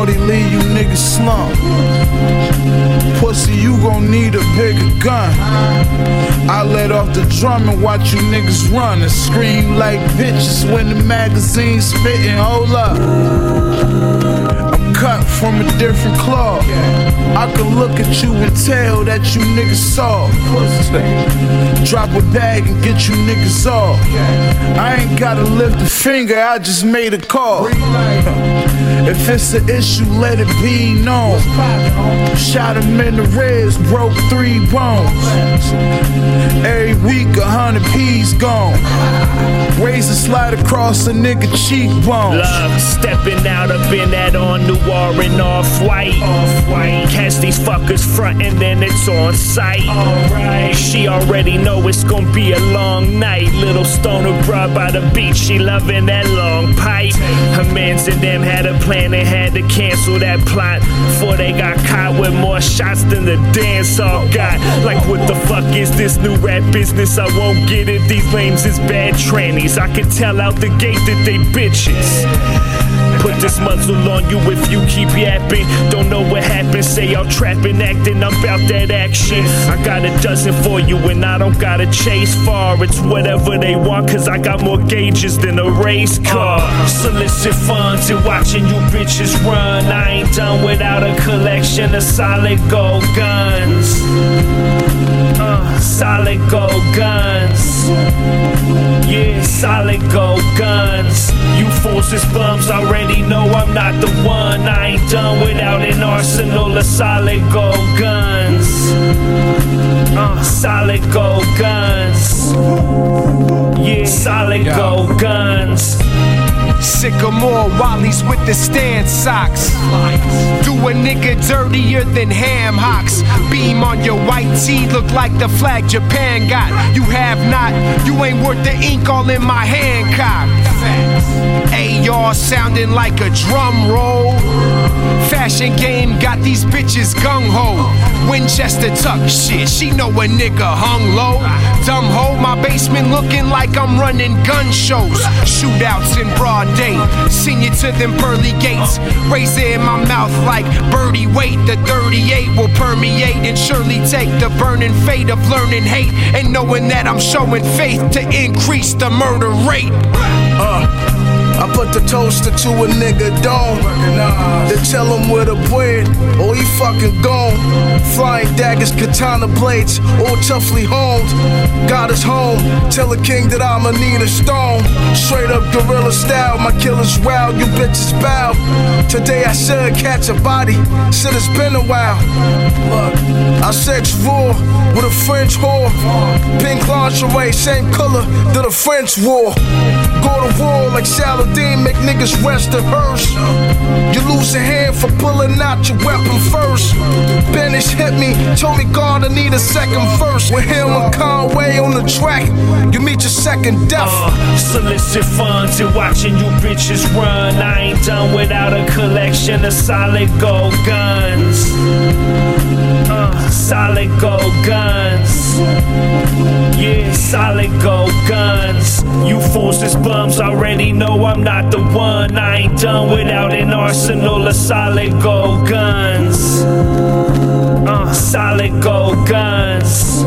40 leave you niggas slump. Pussy, you gon' need a bigger gun. I let off the drum and watch you niggas run and scream like bitches when the magazine's spitting. Hold up. Cut from a different cloth. I can look at you and tell that you niggas soft. Drop a bag and get you niggas off. I ain't gotta lift a finger, I just made a call. If it's an issue, let it be known. Shot him in the ribs, broke three bones. Every week, a hundred P's gone. Razor slide across a nigga cheekbone. Love stepping out up in that on noir and off white. Catch these fuckers front and then it's on sight. She already know it's gonna be a long night. Little stoner bruh by the beach, she loving that long pipe. Her mans and them had a plan, they had to cancel that plot before they got caught with more shots than the dance all got. Like what the fuck is this new rap business? I won't get it. These lames is bad trannies. I can tell out the gate that they bitches. Put this muzzle on you if you keep yapping. Don't know what happened, say y'all trapping, acting. I'm about that action. I got a dozen for you, and I don't gotta chase far. It's whatever they want, cause I got more gauges than a race car. Solicit funds and watching you bitches run. I ain't done without a collection of solid gold guns. Uh, solid gold guns. Yeah, solid gold guns. You fools is bums already know I'm not the one. I ain't done without an arsenal of solid gold guns. Uh, solid gold guns. Yeah, solid gold guns. Sycamore Wallies with the Stance socks. Do a nigga dirtier than ham hocks. Beam on your white tee, look like the flag Japan got. You have not, you ain't worth the ink all in my. AR sounding like a drum roll. Fashion game got these bitches gung ho. Winchester tuck shit, she know a nigga hung low. Dumb hoe, my basement looking like I'm running gun shows. Shootouts in broad day, seen you to them pearly gates. Razor in my mouth like birdie weight. The 38 will permeate and surely take the burning fate of learning hate and knowing that I'm showing faith to increase the murder rate. The to a nigga dome. Then tell him where the bread, or he fucking gone. Flying daggers, katana blades, all toughly honed. Got us home, tell the king that I'ma need a stone. Straight up gorilla style, my killers wild, you bitches bow. Today I should catch a body, shit it's been a while. Look, I sex raw with a French whore. Pink lingerie, same color that a French wore. Go to war Saladin, make niggas rest the hearse. You lose a hand for pulling out your weapon first. Benish hit me, told me God I need a second verse. With him and Conway on the track, you meet your second death. Uh, solicit funds and watching you bitches run. I ain't done without a collection of solid gold guns. Uh, solid gold guns. Yeah, solid gold guns. You fools is bums already know I'm not the one. I ain't done without an arsenal of solid gold guns. Uh, solid gold guns.